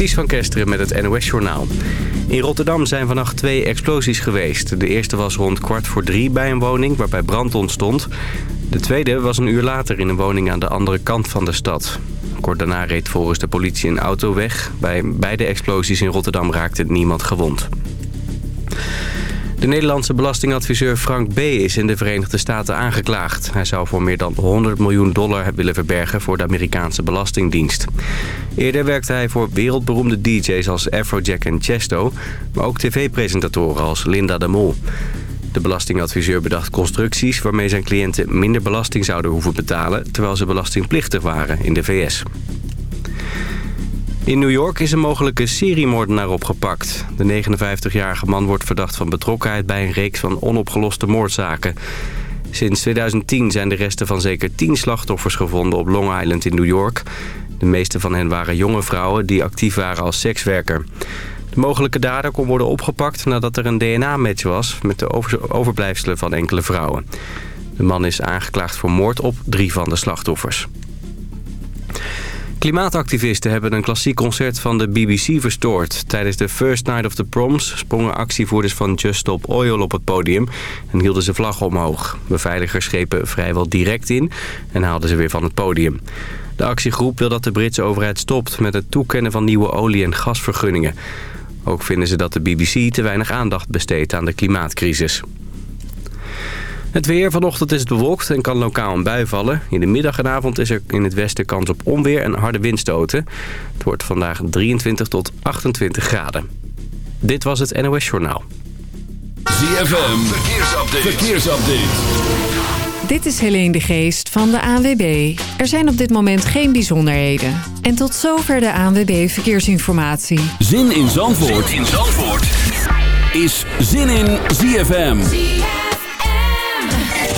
Ties van Kesteren met het NOS-journaal. In Rotterdam zijn vannacht twee explosies geweest. De eerste was rond kwart voor drie bij een woning waarbij brand ontstond. De tweede was een uur later in een woning aan de andere kant van de stad. Kort daarna reed volgens de politie een auto weg. Bij beide explosies in Rotterdam raakte niemand gewond. De Nederlandse belastingadviseur Frank B. is in de Verenigde Staten aangeklaagd. Hij zou voor meer dan 100 miljoen dollar willen verbergen voor de Amerikaanse Belastingdienst. Eerder werkte hij voor wereldberoemde DJ's als Afrojack en Chesto... maar ook tv-presentatoren als Linda de Mol. De belastingadviseur bedacht constructies waarmee zijn cliënten minder belasting zouden hoeven betalen... terwijl ze belastingplichtig waren in de VS. In New York is een mogelijke seriemoordenaar opgepakt. De 59-jarige man wordt verdacht van betrokkenheid bij een reeks van onopgeloste moordzaken. Sinds 2010 zijn de resten van zeker 10 slachtoffers gevonden op Long Island in New York. De meeste van hen waren jonge vrouwen die actief waren als sekswerker. De mogelijke dader kon worden opgepakt nadat er een DNA-match was... met de overblijfselen van enkele vrouwen. De man is aangeklaagd voor moord op drie van de slachtoffers. Klimaatactivisten hebben een klassiek concert van de BBC verstoord. Tijdens de First Night of the Proms sprongen actievoerders van Just Stop Oil op het podium... en hielden ze vlaggen omhoog. Beveiligers schepen vrijwel direct in en haalden ze weer van het podium. De actiegroep wil dat de Britse overheid stopt met het toekennen van nieuwe olie- en gasvergunningen. Ook vinden ze dat de BBC te weinig aandacht besteedt aan de klimaatcrisis. Het weer vanochtend is het bewolkt en kan lokaal een bui vallen. In de middag en avond is er in het westen kans op onweer en harde windstoten. Het wordt vandaag 23 tot 28 graden. Dit was het NOS Journaal. ZFM, verkeersupdate. verkeersupdate. Dit is Helene de Geest van de ANWB. Er zijn op dit moment geen bijzonderheden. En tot zover de ANWB Verkeersinformatie. Zin in Zandvoort, zin in Zandvoort. is Zin in ZFM.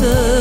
sơ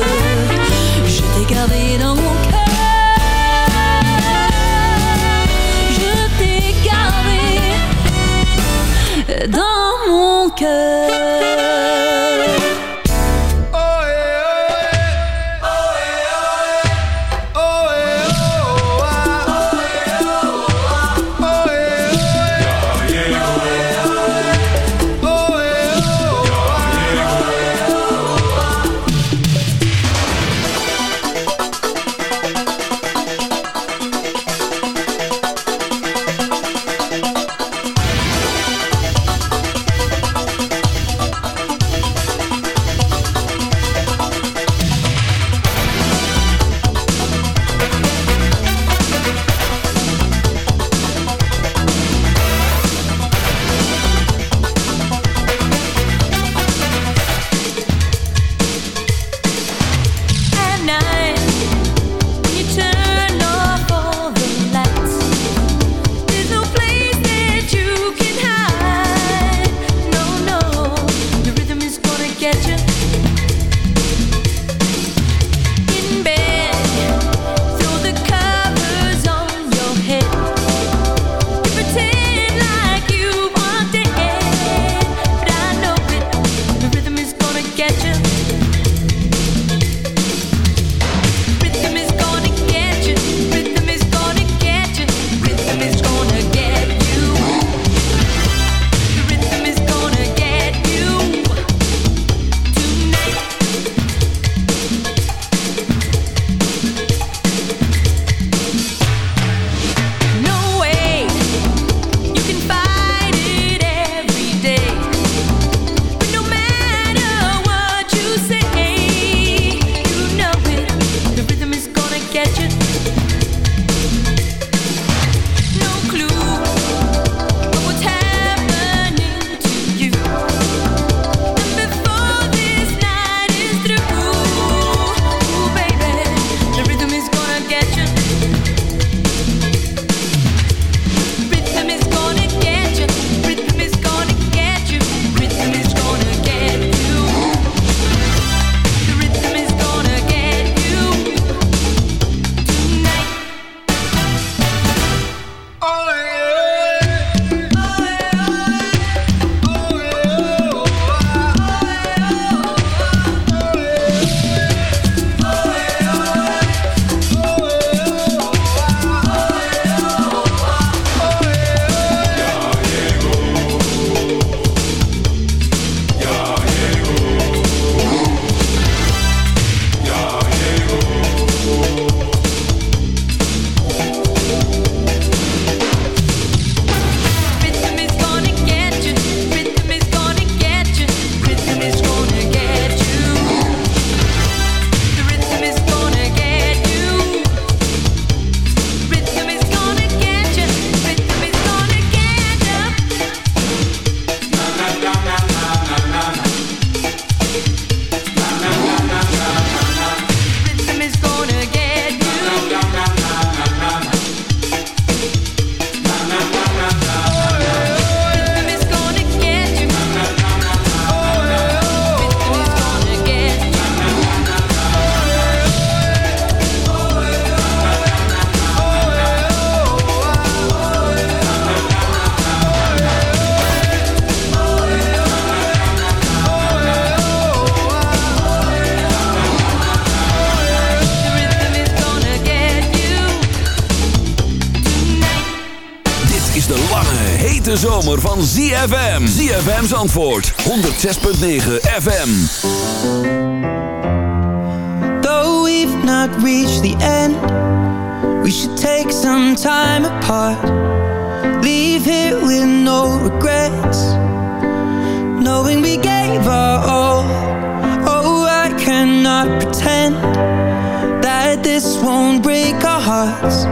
zomer van ZFM. ZFM's antwoord. 106.9 FM. Though we've not reached the end. We should take some time apart. Leave it with no regrets. Knowing we gave our all. Oh, I cannot pretend. That this won't break our hearts.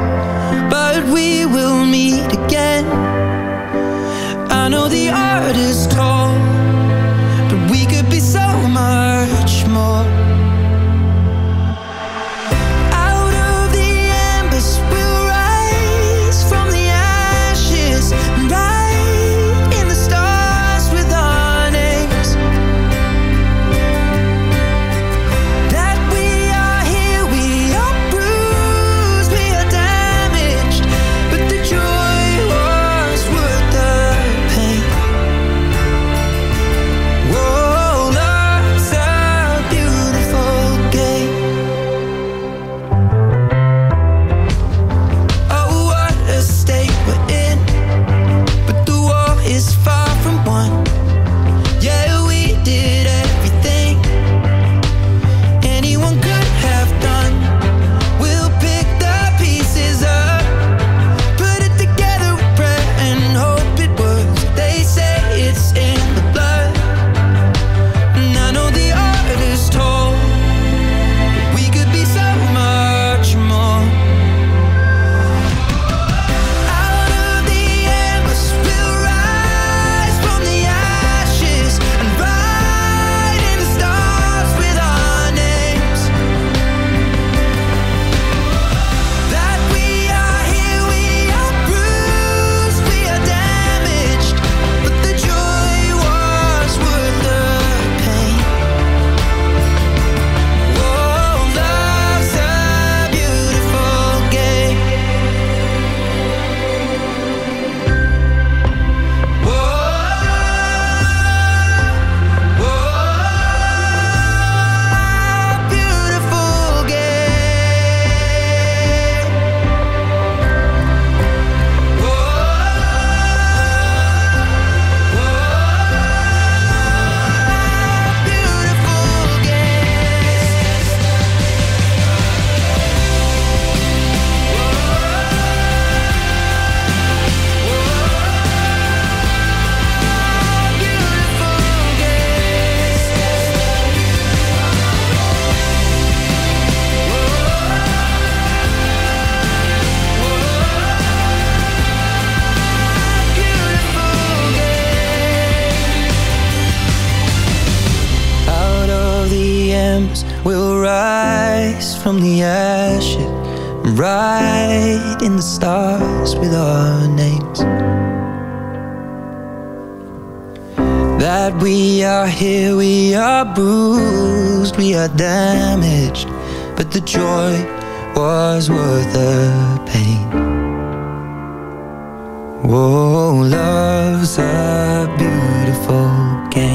that we are here, we are bruised, we are damaged, but the joy was worth the pain. Oh, love's a beautiful game.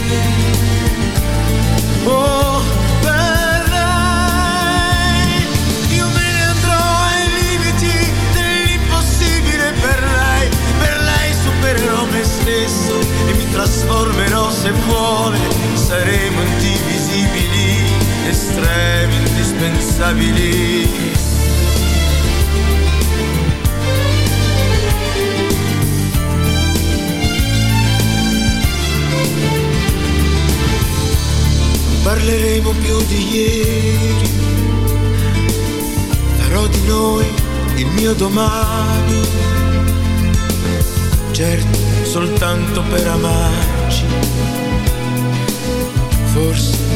estremi, indispensabili. Parleremo più di ieri, farò di noi il mio domani. Certo soltanto per amarci, forse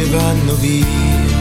ne vanno via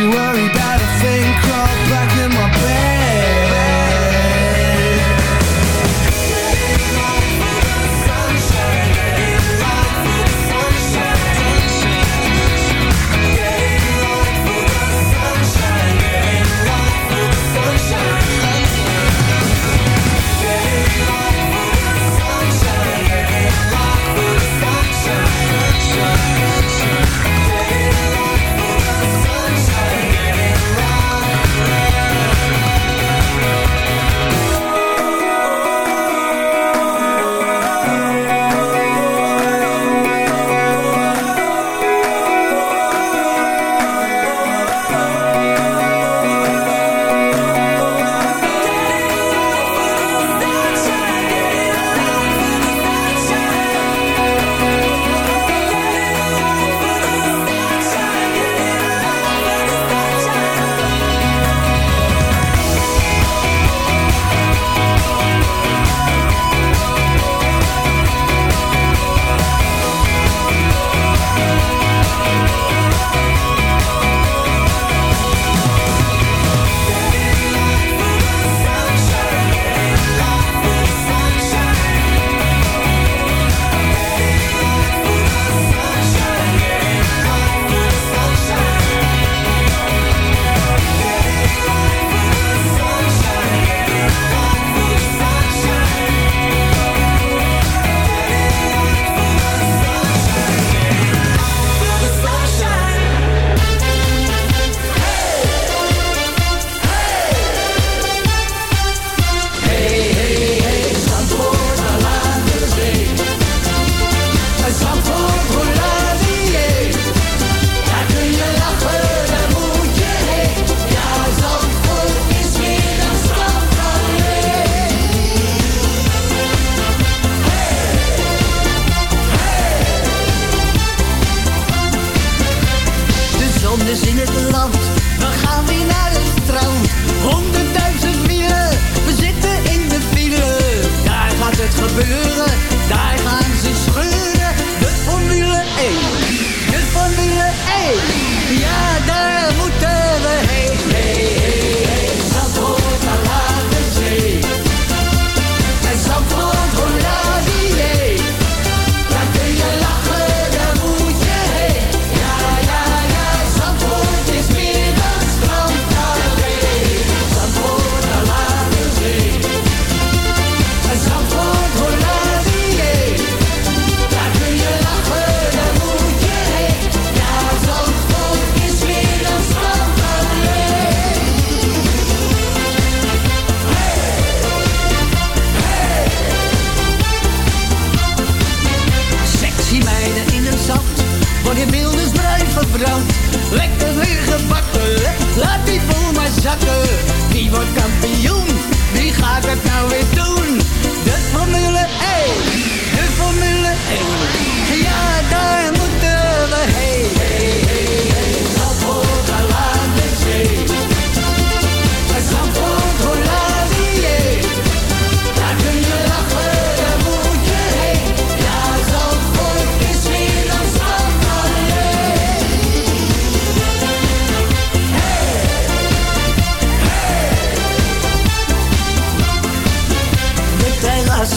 to worry about.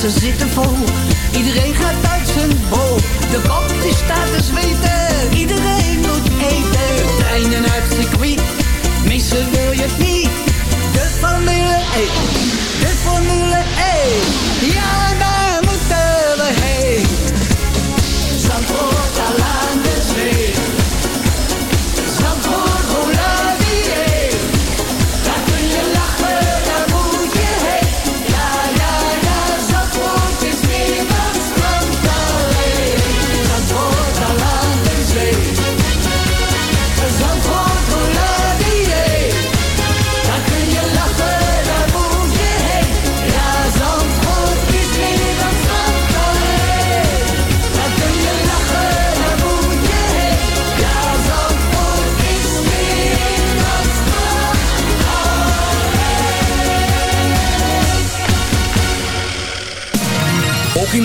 ze zitten vol. Iedereen gaat uit zijn bol. De kop die staat te zweten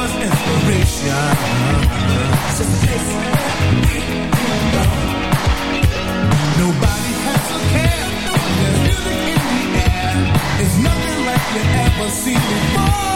us inspiration. Nobody has a care. There's music in the air. It's nothing like you ever seen before.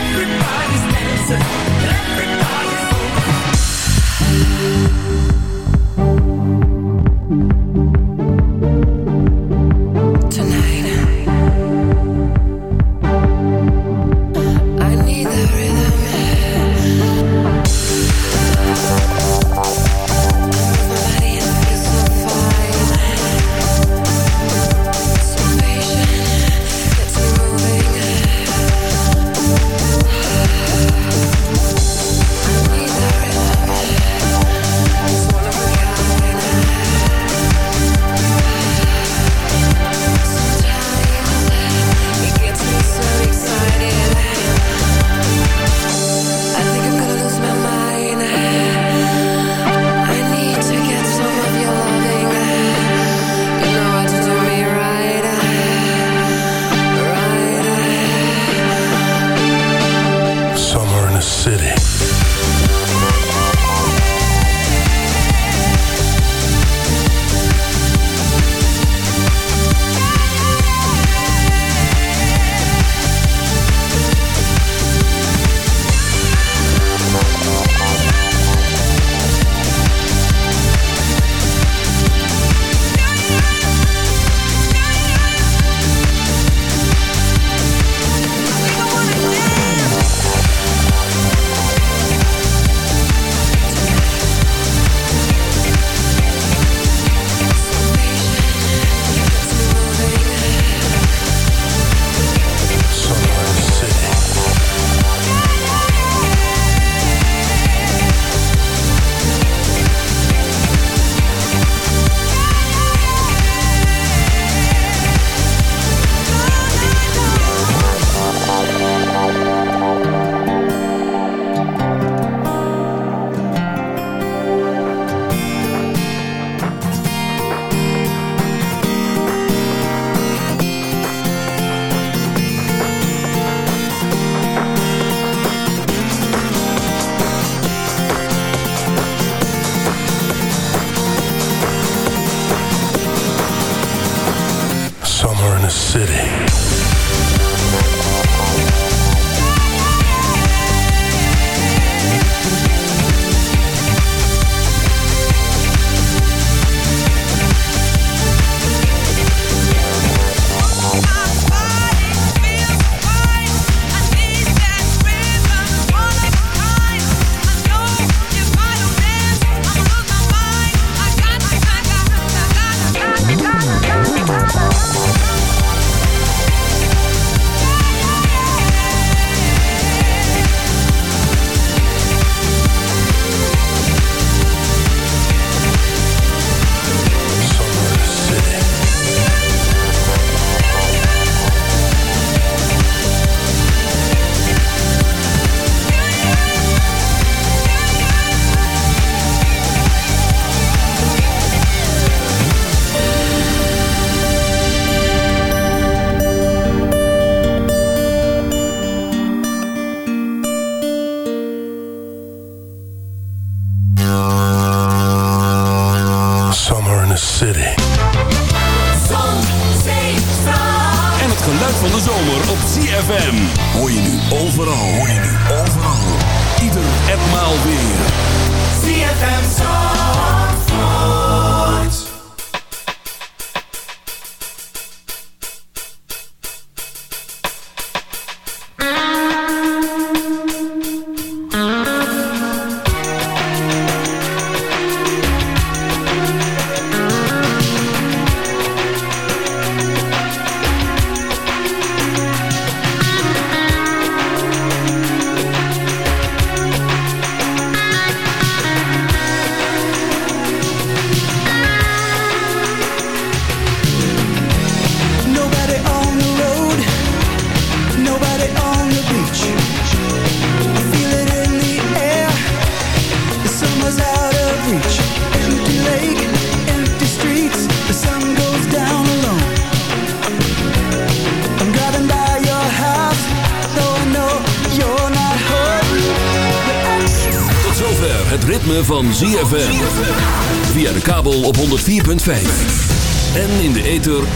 Everybody's dancing. Everybody's on